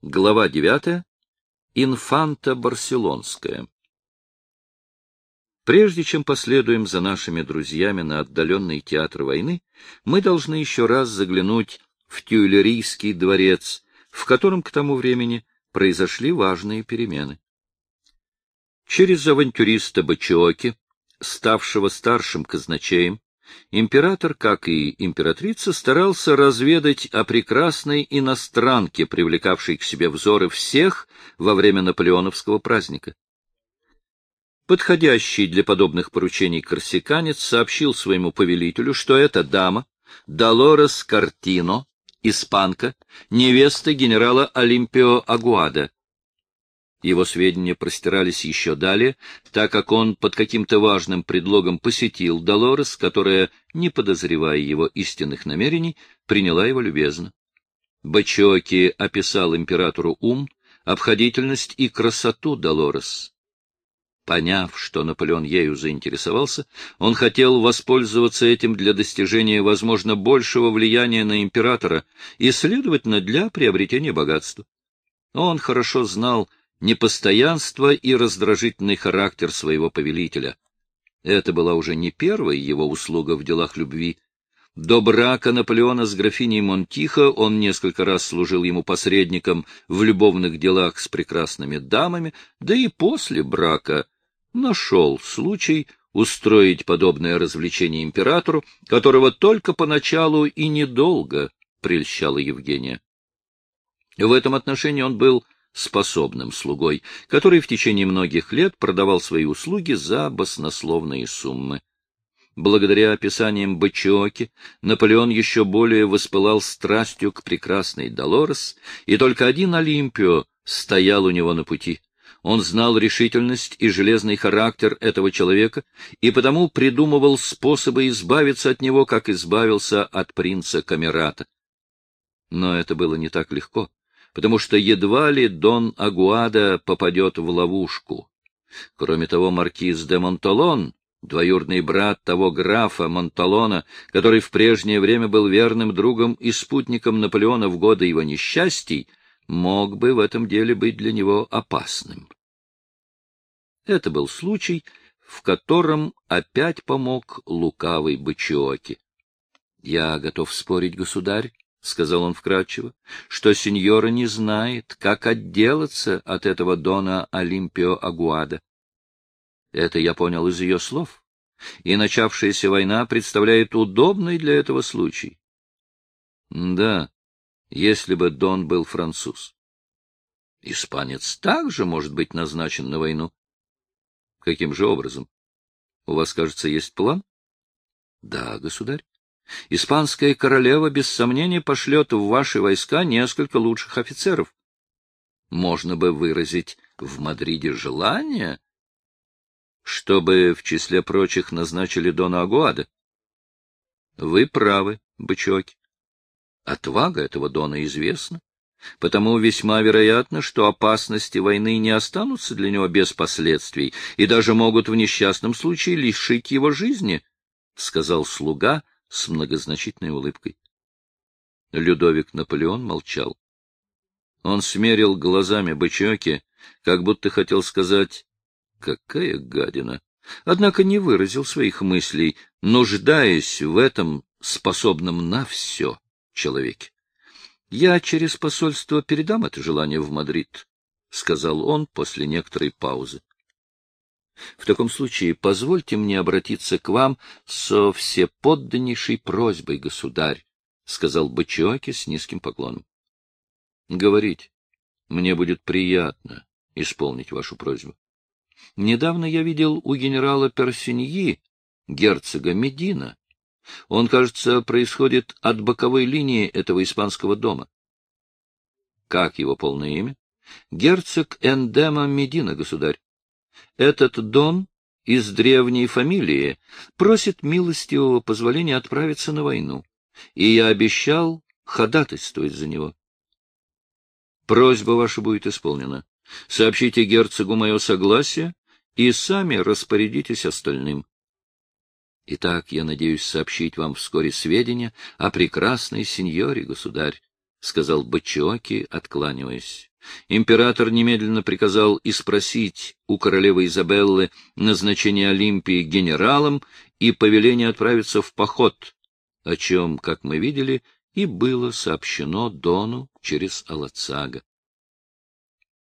Глава 9. Инфанта Барселонская. Прежде чем последуем за нашими друзьями на отдаленный театр войны, мы должны еще раз заглянуть в Тюильрийский дворец, в котором к тому времени произошли важные перемены. Через авантюриста Бачиоки, ставшего старшим казначеем, Император, как и императрица, старался разведать о прекрасной иностранке, привлекавшей к себе взоры всех во время наполеоновского праздника. Подходящий для подобных поручений корсиканец сообщил своему повелителю, что эта дама, Долорес Картино, испанка, невеста генерала Олимпио Агуада, его сведения простирались еще далее, так как он под каким-то важным предлогом посетил Долорес, которая, не подозревая его истинных намерений, приняла его любезно. Бачоки описал императору ум, обходительность и красоту Долорес. Поняв, что Наполеон ею заинтересовался, он хотел воспользоваться этим для достижения, возможно, большего влияния на императора и, следовательно, для приобретения богатства. Он хорошо знал, непостоянство и раздражительный характер своего повелителя. Это была уже не первая его услуга в делах любви. До брака Наполеона с графиней Монтихо он несколько раз служил ему посредником в любовных делах с прекрасными дамами, да и после брака нашел случай устроить подобное развлечение императору, которого только поначалу и недолго прельщала Евгения. В этом отношении он был способным слугой, который в течение многих лет продавал свои услуги за баснословные суммы. Благодаря описаниям Бачиоки Наполеон еще более воспылал страстью к прекрасной Долорес, и только один Олимпио стоял у него на пути. Он знал решительность и железный характер этого человека и потому придумывал способы избавиться от него, как избавился от принца Камерата. Но это было не так легко потому что едва ли Дон Агуада попадет в ловушку. Кроме того, маркиз де Монталон, двоюродный брат того графа Монталона, который в прежнее время был верным другом и спутником Наполеона в годы его несчастий, мог бы в этом деле быть для него опасным. Это был случай, в котором опять помог лукавый Бычиоки. — Я готов спорить, государь, — сказал он вкратчиво, — что сеньора не знает, как отделаться от этого дона Олимпио Агуада. Это я понял из ее слов, и начавшаяся война представляет удобный для этого случай. Да, если бы Дон был француз. Испанец также может быть назначен на войну. Каким же образом? У вас, кажется, есть план? Да, государь. Испанская королева без сомнения пошлет в ваши войска несколько лучших офицеров. Можно бы выразить в Мадриде желание, чтобы в числе прочих назначили Дона Агуада. Вы правы, бычоки. Отвага этого Дона известна, потому весьма вероятно, что опасности войны не останутся для него без последствий и даже могут в несчастном случае лишить его жизни, — сказал слуга, — с многозначительной улыбкой. Людовик Наполеон молчал. Он смерил глазами бычоки, как будто хотел сказать «какая гадина», однако не выразил своих мыслей, нуждаясь в этом способном на все человеке. «Я через посольство передам это желание в Мадрид», — сказал он после некоторой паузы. В таком случае позвольте мне обратиться к вам со всеподданнейшей просьбой, государь, — сказал Бачиоки с низким поклоном. — Говорить. Мне будет приятно исполнить вашу просьбу. Недавно я видел у генерала Персиньи, герцога Медина. Он, кажется, происходит от боковой линии этого испанского дома. Как его полное имя? Герцог Эндема Медина, государь. Этот Дон из древней фамилии просит милостивого позволения отправиться на войну, и я обещал ходатайствовать за него. Просьба ваша будет исполнена. Сообщите герцогу мое согласие и сами распорядитесь остальным. Итак, я надеюсь сообщить вам вскоре сведения о прекрасной сеньоре, государь, — сказал Бачиоки, откланиваясь. Император немедленно приказал испросить у королевы Изабеллы назначение Олимпии генералом и повеление отправиться в поход, о чем, как мы видели, и было сообщено Дону через Алацага.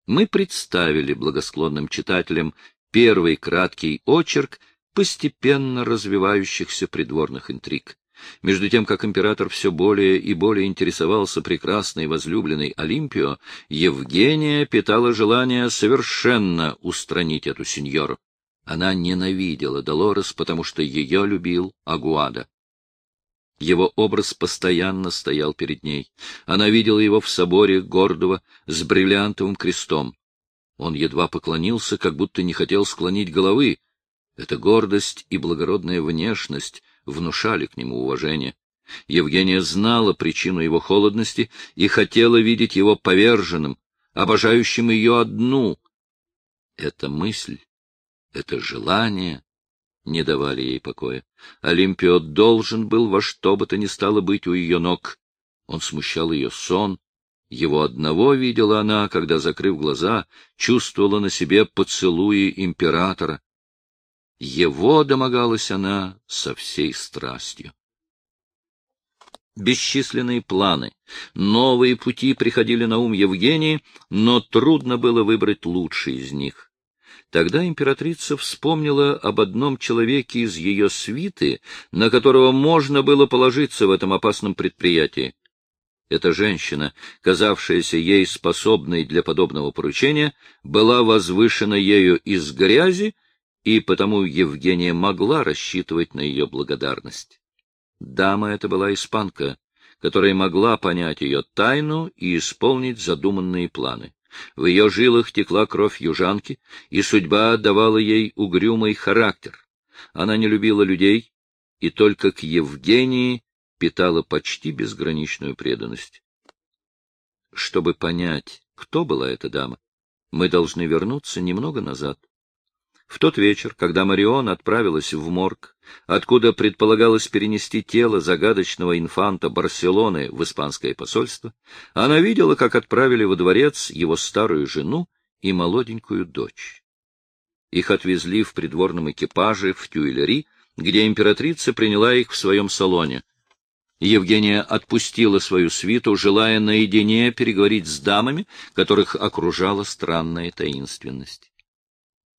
Мы представили благосклонным читателям первый краткий очерк постепенно развивающихся придворных интриг. Между тем, как император все более и более интересовался прекрасной возлюбленной Олимпио, Евгения питала желание совершенно устранить эту сеньору. Она ненавидела Долорес, потому что ее любил Агуада. Его образ постоянно стоял перед ней. Она видела его в соборе гордого с бриллиантовым крестом. Он едва поклонился, как будто не хотел склонить головы. Эта гордость и благородная внешность внушали к нему уважение. Евгения знала причину его холодности и хотела видеть его поверженным, обожающим ее одну. Эта мысль, это желание не давали ей покоя. Олимпио должен был во что бы то ни стало быть у ее ног. Он смущал ее сон. Его одного видела она, когда, закрыв глаза, чувствовала на себе поцелуи императора. Его домогалась она со всей страстью. Бесчисленные планы, новые пути приходили на ум Евгении, но трудно было выбрать лучший из них. Тогда императрица вспомнила об одном человеке из ее свиты, на которого можно было положиться в этом опасном предприятии. Эта женщина, казавшаяся ей способной для подобного поручения, была возвышена ею из грязи, и потому Евгения могла рассчитывать на ее благодарность. Дама эта была испанка, которая могла понять ее тайну и исполнить задуманные планы. В ее жилах текла кровь южанки, и судьба давала ей угрюмый характер. Она не любила людей и только к Евгении питала почти безграничную преданность. Чтобы понять, кто была эта дама, мы должны вернуться немного назад. В тот вечер, когда Марион отправилась в морг, откуда предполагалось перенести тело загадочного инфанта Барселоны в испанское посольство, она видела, как отправили во дворец его старую жену и молоденькую дочь. Их отвезли в придворном экипаже в Тюильри, где императрица приняла их в своем салоне. Евгения отпустила свою свиту, желая наедине переговорить с дамами, которых окружала странная таинственность.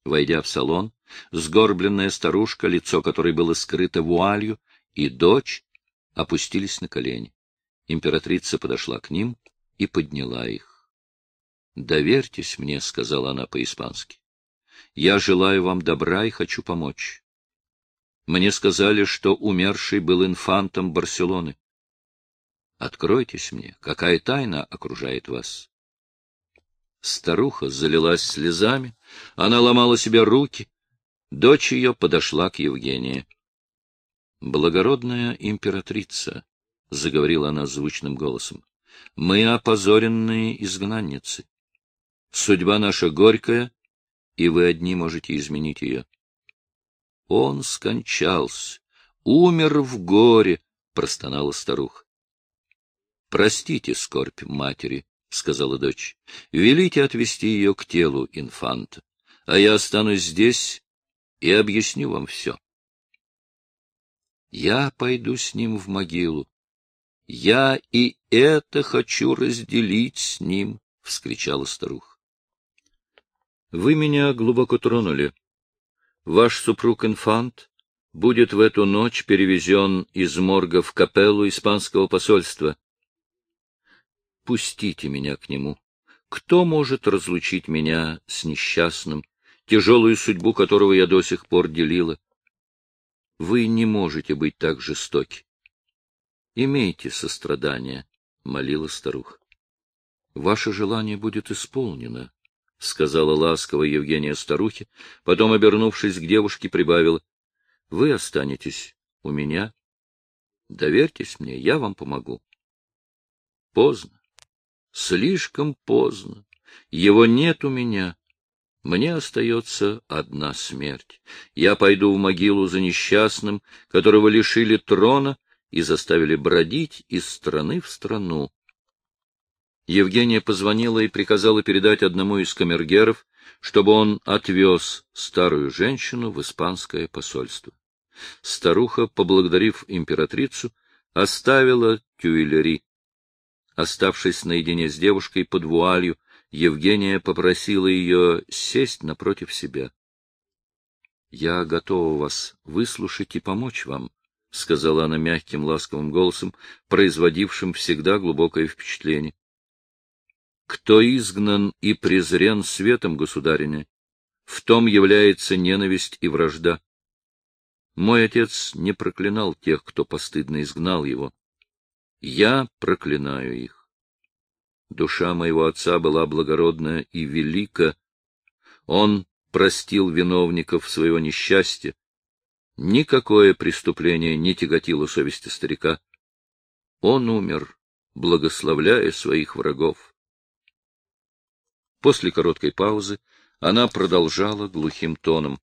Войдя в салон, сгорбленная старушка, лицо которой было скрыто вуалью, и дочь опустились на колени. Императрица подошла к ним и подняла их. — Доверьтесь мне, — сказала она по-испански. — Я желаю вам добра и хочу помочь. Мне сказали, что умерший был инфантом Барселоны. Откройтесь мне, какая тайна окружает вас. Старуха залилась слезами, она ломала себе руки. Дочь ее подошла к Евгении. — Благородная императрица, — заговорила она звучным голосом, — мы опозоренные изгнанницы. Судьба наша горькая, и вы одни можете изменить ее. Он скончался, умер в горе, — простонала старуха. — Простите скорбь матери, — сказала дочь, — велите отвести ее к телу инфанта, а я останусь здесь и объясню вам все. Я пойду с ним в могилу. Я и это хочу разделить с ним, — вскричала старуха. Вы меня глубоко тронули. Ваш супруг-инфант будет в эту ночь перевезен из морга в капеллу испанского посольства. Пустите меня к нему. Кто может разлучить меня с несчастным, тяжелую судьбу которого я до сих пор делила? Вы не можете быть так жестоки. Имейте сострадание, — молила старуха. — Ваше желание будет исполнено, — сказала ласково Евгения старухе, потом, обернувшись к девушке, прибавила. — Вы останетесь у меня. Доверьтесь мне, я вам помогу. Поздно. Слишком поздно. Его нет у меня. Мне остается одна смерть. Я пойду в могилу за несчастным, которого лишили трона и заставили бродить из страны в страну. Евгения позвонила и приказала передать одному из камергеров, чтобы он отвез старую женщину в испанское посольство. Старуха, поблагодарив императрицу, оставила Тюильри. Оставшись наедине с девушкой под вуалью, Евгения попросила ее сесть напротив себя. — Я готова вас выслушать и помочь вам, — сказала она мягким, ласковым голосом, производившим всегда глубокое впечатление. — Кто изгнан и презрен светом, государиня, в том является ненависть и вражда. Мой отец не проклинал тех, кто постыдно изгнал его. Я проклинаю их. Душа моего отца была благородна и велика. Он простил виновников своего несчастья. Никакое преступление не тяготило совести старика. Он умер, благословляя своих врагов. После короткой паузы она продолжала глухим тоном.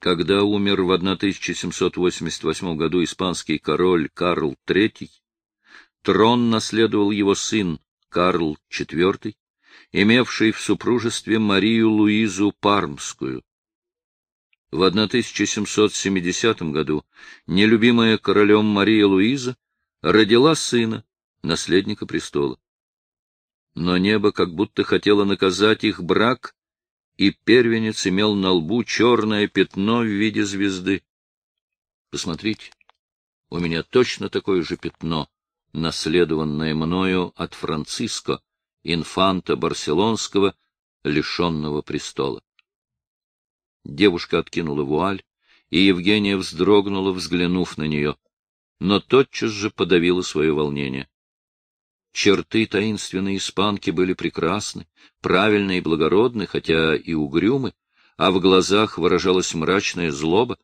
Когда умер в 1788 году испанский король Карл III, трон наследовал его сын Карл IV, имевший в супружестве Марию Луизу Пармскую. В 1770 году нелюбимая королем Мария Луиза родила сына, наследника престола. Но небо как будто хотело наказать их брак и первенец имел на лбу черное пятно в виде звезды. Посмотрите, у меня точно такое же пятно, наследованное мною от Франциско, инфанта барселонского, лишенного престола. Девушка откинула вуаль, и Евгения вздрогнула, взглянув на нее, но тотчас же подавила свое волнение. Черты таинственной испанки были прекрасны, правильны и благородны, хотя и угрюмы, а в глазах выражалась мрачная злоба.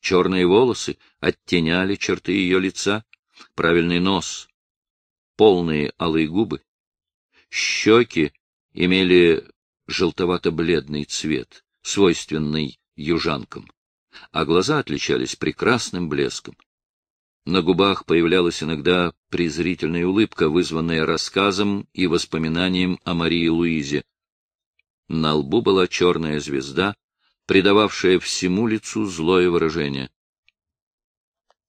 Черные волосы оттеняли черты ее лица, правильный нос, полные алые губы. Щеки имели желтовато-бледный цвет, свойственный южанкам, а глаза отличались прекрасным блеском. На губах появлялась иногда презрительная улыбка, вызванная рассказом и воспоминанием о Марии Луизе. На лбу была черная звезда, придававшая всему лицу злое выражение.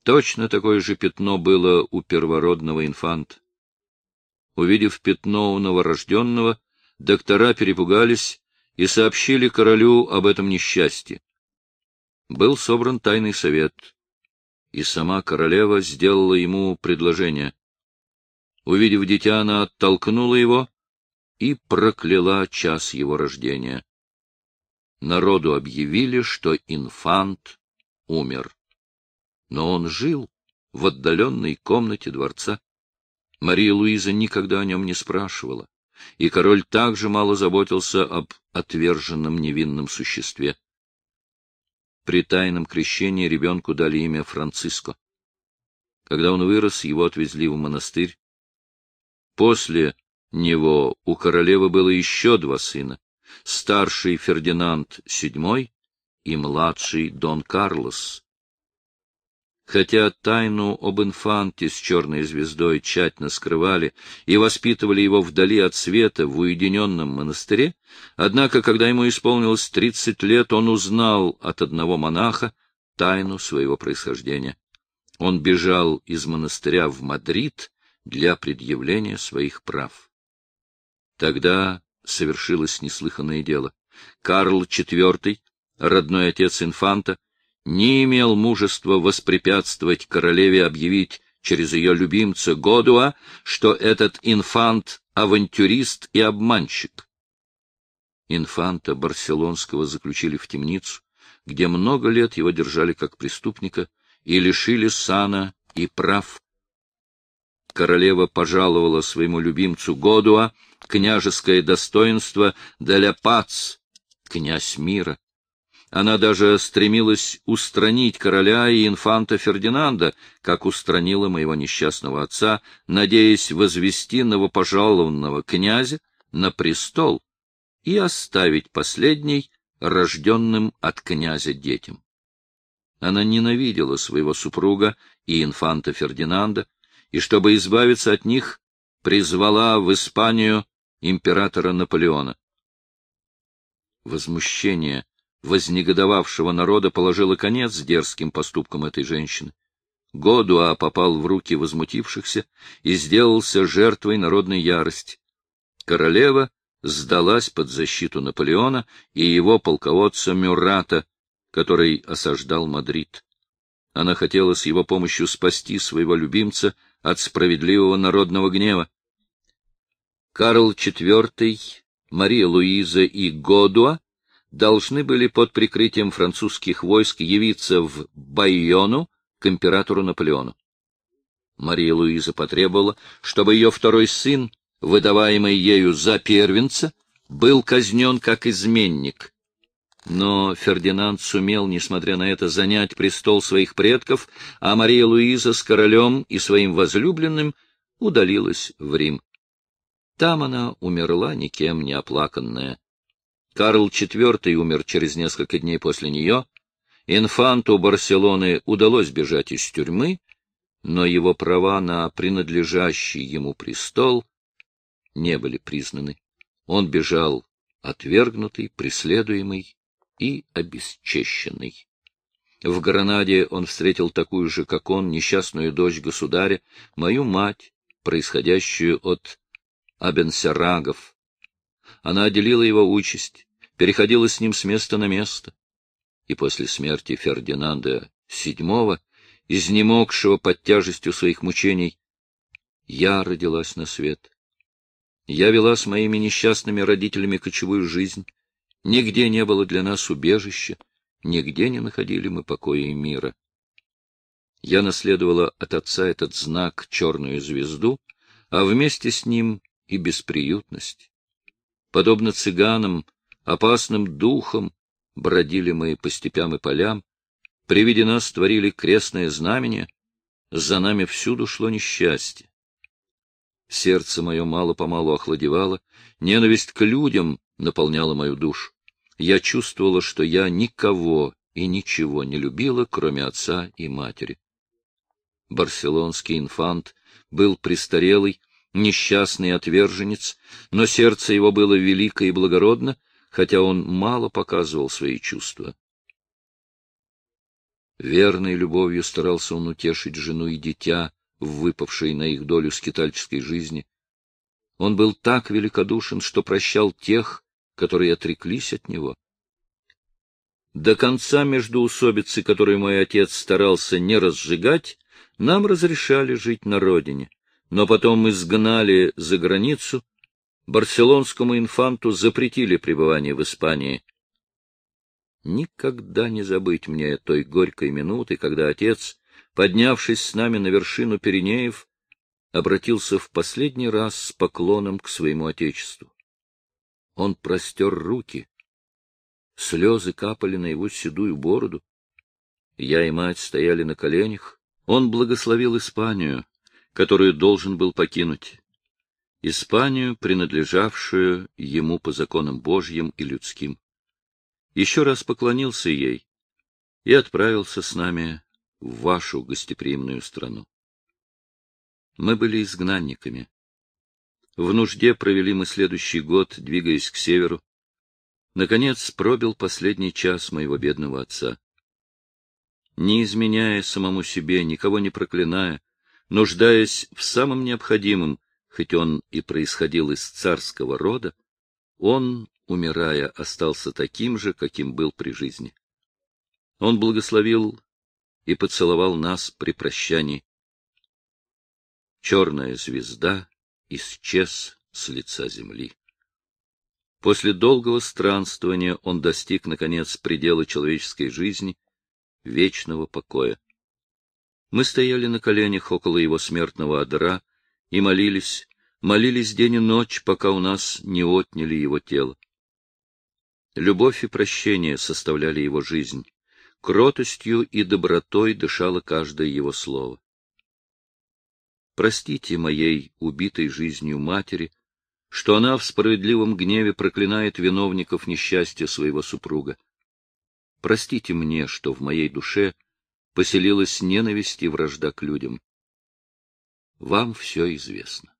Точно такое же пятно было у первородного инфанта. Увидев пятно у новорожденного, доктора перепугались и сообщили королю об этом несчастье. Был собран тайный совет и сама королева сделала ему предложение. Увидев дитя, она оттолкнула его и прокляла час его рождения. Народу объявили, что инфант умер. Но он жил в отдаленной комнате дворца. Мария Луиза никогда о нем не спрашивала, и король также мало заботился об отверженном невинном существе. При тайном крещении ребенку дали имя Франциско. Когда он вырос, его отвезли в монастырь. После него у королевы было еще два сына — старший Фердинанд VII и младший Дон Карлос. Хотя тайну об инфанте с черной звездой тщательно скрывали и воспитывали его вдали от света в уединенном монастыре, однако, когда ему исполнилось тридцать лет, он узнал от одного монаха тайну своего происхождения. Он бежал из монастыря в Мадрид для предъявления своих прав. Тогда совершилось неслыханное дело. Карл IV, родной отец инфанта, не имел мужества воспрепятствовать королеве объявить через ее любимца Годуа, что этот инфант — авантюрист и обманщик. Инфанта Барселонского заключили в темницу, где много лет его держали как преступника и лишили сана и прав. Королева пожаловала своему любимцу Годуа княжеское достоинство для пац, князь мира. Она даже стремилась устранить короля и инфанта Фердинанда, как устранила моего несчастного отца, надеясь возвести новопожалованного князя на престол и оставить последний рожденным от князя детям. Она ненавидела своего супруга и инфанта Фердинанда, и, чтобы избавиться от них, призвала в Испанию императора Наполеона. Возмущение вознегодовавшего народа положило конец дерзким поступкам этой женщины. Годуа попал в руки возмутившихся и сделался жертвой народной ярости. Королева сдалась под защиту Наполеона и его полководца Мюрата, который осаждал Мадрид. Она хотела с его помощью спасти своего любимца от справедливого народного гнева. Карл IV, Мария Луиза и Годуа должны были под прикрытием французских войск явиться в Байону к императору Наполеону. Мария Луиза потребовала, чтобы ее второй сын, выдаваемый ею за первенца, был казнен как изменник. Но Фердинанд сумел, несмотря на это, занять престол своих предков, а Мария Луиза с королем и своим возлюбленным удалилась в Рим. Там она умерла никем не оплаканная. Карл IV умер через несколько дней после нее. Инфанту Барселоны удалось бежать из тюрьмы, но его права на принадлежащий ему престол не были признаны. Он бежал отвергнутый, преследуемый и обесчещенный. В Гранаде он встретил такую же, как он, несчастную дочь государя, мою мать, происходящую от Абенсерагов. Она отделила его участь, переходила с ним с места на место. И после смерти Фердинанда VII, изнемогшего под тяжестью своих мучений, я родилась на свет. Я вела с моими несчастными родителями кочевую жизнь. Нигде не было для нас убежища, нигде не находили мы покоя и мира. Я наследовала от отца этот знак, черную звезду, а вместе с ним и бесприютность. Подобно цыганам, опасным духом бродили мы по степям и полям, при виде нас творили крестное знамение, за нами всюду шло несчастье. Сердце мое мало-помалу охладевало, ненависть к людям наполняла мою душу. Я чувствовала, что я никого и ничего не любила, кроме отца и матери. Барселонский инфант был престарелый, несчастный отверженец, но сердце его было велико и благородно, хотя он мало показывал свои чувства. Верной любовью старался он утешить жену и дитя, выпавшие на их долю скитальческой жизни. Он был так великодушен, что прощал тех, которые отреклись от него. До конца междоусобицы, которую мой отец старался не разжигать, нам разрешали жить на родине но потом изгнали за границу, барселонскому инфанту запретили пребывание в Испании. Никогда не забыть мне той горькой минуты, когда отец, поднявшись с нами на вершину Пиренеев, обратился в последний раз с поклоном к своему отечеству. Он простер руки. Слезы капали на его седую бороду. Я и мать стояли на коленях. Он благословил Испанию, которую должен был покинуть, Испанию, принадлежавшую ему по законам Божьим и людским. Еще раз поклонился ей и отправился с нами в вашу гостеприимную страну. Мы были изгнанниками. В нужде провели мы следующий год, двигаясь к северу. Наконец пробил последний час моего бедного отца. Не изменяя самому себе, никого не проклиная, нуждаясь в самом необходимом, хоть он и происходил из царского рода, он, умирая, остался таким же, каким был при жизни. Он благословил и поцеловал нас при прощании. Черная звезда исчез с лица земли. После долгого странствования он достиг, наконец, предела человеческой жизни, вечного покоя. Мы стояли на коленях около его смертного одра и молились, молились день и ночь, пока у нас не отняли его тело. Любовь и прощение составляли его жизнь, кротостью и добротой дышало каждое его слово. Простите моей убитой жизнью матери, что она в справедливом гневе проклинает виновников несчастья своего супруга. Простите мне, что в моей душе — поселилась ненависть и вражда к людям. Вам все известно.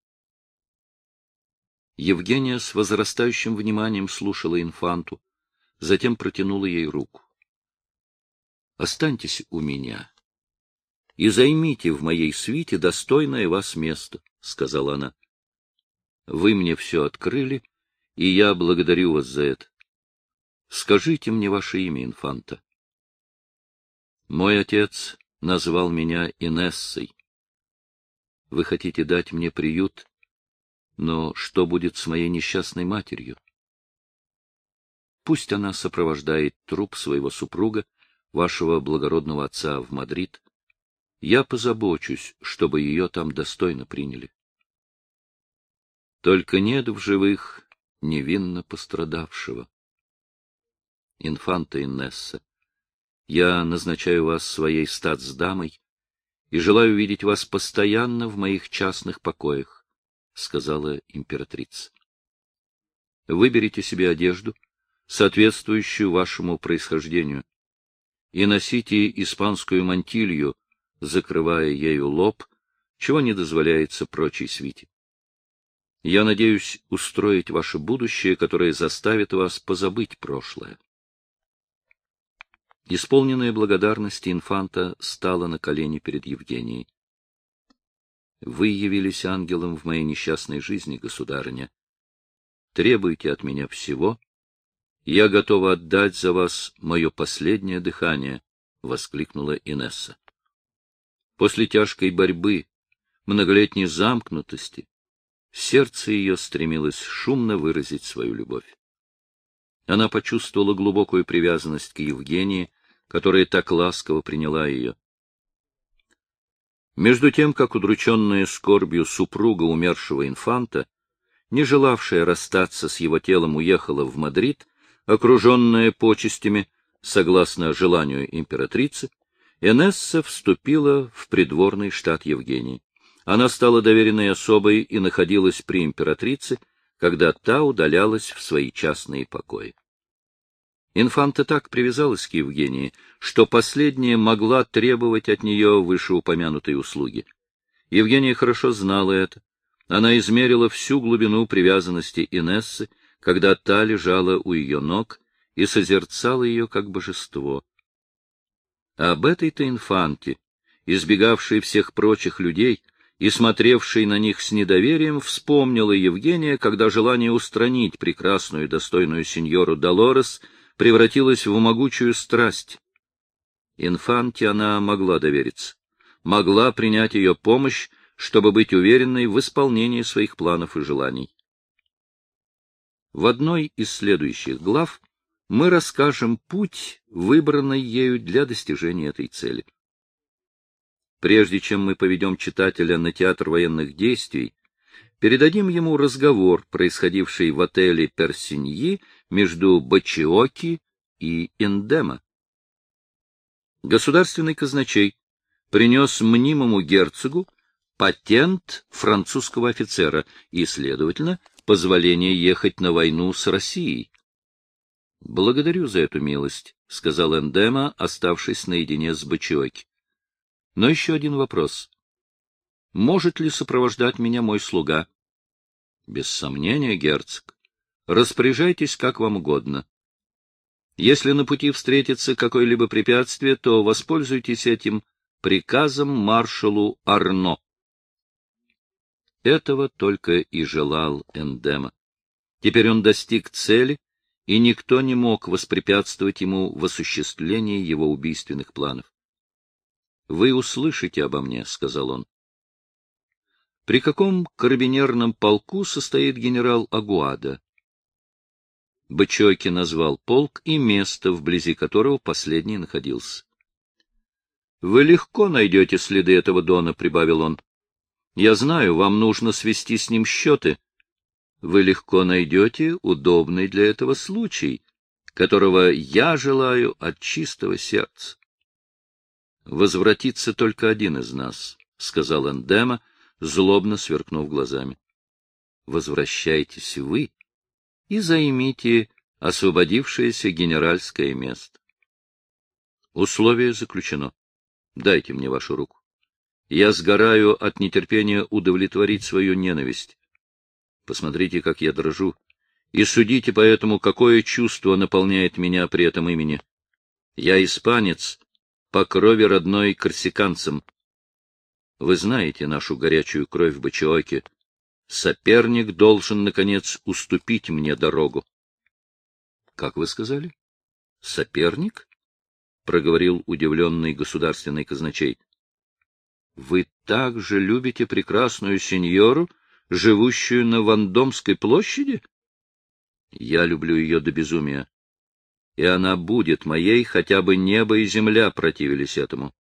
Евгения с возрастающим вниманием слушала инфанту, затем протянула ей руку. — Останьтесь у меня и займите в моей свите достойное вас место, — сказала она. — Вы мне все открыли, и я благодарю вас за это. Скажите мне ваше имя, инфанта. Мой отец назвал меня Инессой. Вы хотите дать мне приют, но что будет с моей несчастной матерью? Пусть она сопровождает труп своего супруга, вашего благородного отца, в Мадрид. Я позабочусь, чтобы ее там достойно приняли. Только нет в живых невинно пострадавшего. Инфанта Иннесса, я назначаю вас своей статсдамой и желаю видеть вас постоянно в моих частных покоях, — сказала императрица. Выберите себе одежду, соответствующую вашему происхождению, и носите испанскую мантилью, закрывая ею лоб, чего не дозволяется прочей свите. Я надеюсь устроить ваше будущее, которое заставит вас позабыть прошлое. Исполненная благодарности инфанта стала на колени перед Евгенией. Вы явились ангелом в моей несчастной жизни, государыня. Требуйте от меня всего. Я готова отдать за вас мое последнее дыхание, — воскликнула Инесса. После тяжкой борьбы, многолетней замкнутости, сердце ее стремилось шумно выразить свою любовь. Она почувствовала глубокую привязанность к Евгении, которая так ласково приняла ее. Между тем, как удрученная скорбью супруга умершего инфанта, не желавшая расстаться с его телом, уехала в Мадрид, окруженная почестями, согласно желанию императрицы, Энесса вступила в придворный штат Евгении. Она стала доверенной особой и находилась при императрице, когда та удалялась в свои частные покои. Инфанта так привязалась к Евгении, что последняя могла требовать от нее вышеупомянутой услуги. Евгения хорошо знала это. Она измерила всю глубину привязанности Инессы, когда та лежала у ее ног и созерцала ее как божество. Об этой-то инфанте, избегавшей всех прочих людей и смотревшей на них с недоверием, вспомнила Евгения, когда желание устранить прекрасную и достойную сеньору Долорес — превратилась в могучую страсть. Инфанте она могла довериться, могла принять ее помощь, чтобы быть уверенной в исполнении своих планов и желаний. В одной из следующих глав мы расскажем путь, выбранный ею для достижения этой цели. Прежде чем мы поведем читателя на театр военных действий, передадим ему разговор, происходивший в отеле Персиньи между Бачиоки и Эндема. Государственный казначей принес мнимому герцогу патент французского офицера и, следовательно, позволение ехать на войну с Россией. — Благодарю за эту милость, — сказал Эндема, оставшись наедине с Бачиоки. — Но еще один вопрос. Может ли сопровождать меня мой слуга? — Без сомнения, герцог. Распоряжайтесь как вам угодно. Если на пути встретится какое-либо препятствие, то воспользуйтесь этим приказом маршалу Арно. Этого только и желал Эндема. Теперь он достиг цели, и никто не мог воспрепятствовать ему в осуществлении его убийственных планов. — Вы услышите обо мне, — сказал он. — При каком карабинерном полку состоит генерал Агуада? Бычоки назвал полк и место, вблизи которого последний находился. — Вы легко найдете следы этого Дона, — прибавил он. — Я знаю, вам нужно свести с ним счеты. Вы легко найдете удобный для этого случай, которого я желаю от чистого сердца. — Возвратится только один из нас, — сказал Эндема, злобно сверкнув глазами. — Возвращайтесь вы, и займите освободившееся генеральское место. Условие заключено. Дайте мне вашу руку. Я сгораю от нетерпения удовлетворить свою ненависть. Посмотрите, как я дрожу, и судите поэтому, какое чувство наполняет меня при этом имени. Я испанец, по крови родной корсиканцам. Вы знаете нашу горячую кровь в Бачиоке. Соперник должен, наконец, уступить мне дорогу. — Как вы сказали? — Соперник? — проговорил удивленный государственный казначей. — Вы так же любите прекрасную сеньору, живущую на Вандомской площади? Я люблю ее до безумия. И она будет моей, хотя бы небо и земля противились этому.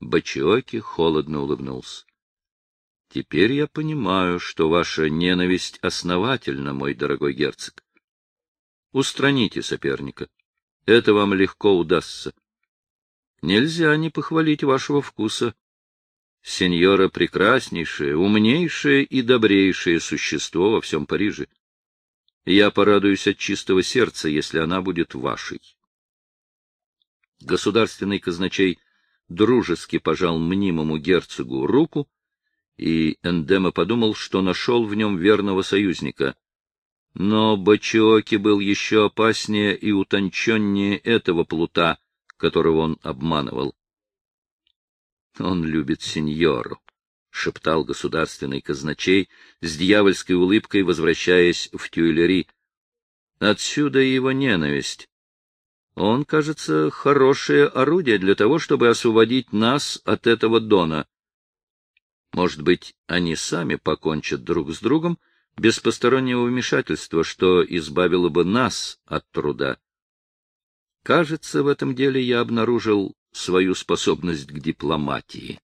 Бачиоки холодно улыбнулся. — Теперь я понимаю, что ваша ненависть основательна, мой дорогой герцог. Устраните соперника. Это вам легко удастся. Нельзя не похвалить вашего вкуса. Сеньора — прекраснейшее, умнейшее и добрейшее существо во всем Париже. Я порадуюсь от чистого сердца, если она будет вашей. Государственный казначей дружески пожал мнимому герцогу руку, и Эндема подумал, что нашел в нем верного союзника. Но Бачиоки был еще опаснее и утонченнее этого плута, которого он обманывал. Он любит сеньору, — шептал государственный казначей, с дьявольской улыбкой возвращаясь в Тюильри. Отсюда его ненависть. Он, кажется, хорошее орудие для того, чтобы освободить нас от этого дона. Может быть, они сами покончат друг с другом без постороннего вмешательства, что избавило бы нас от труда. Кажется, в этом деле я обнаружил свою способность к дипломатии.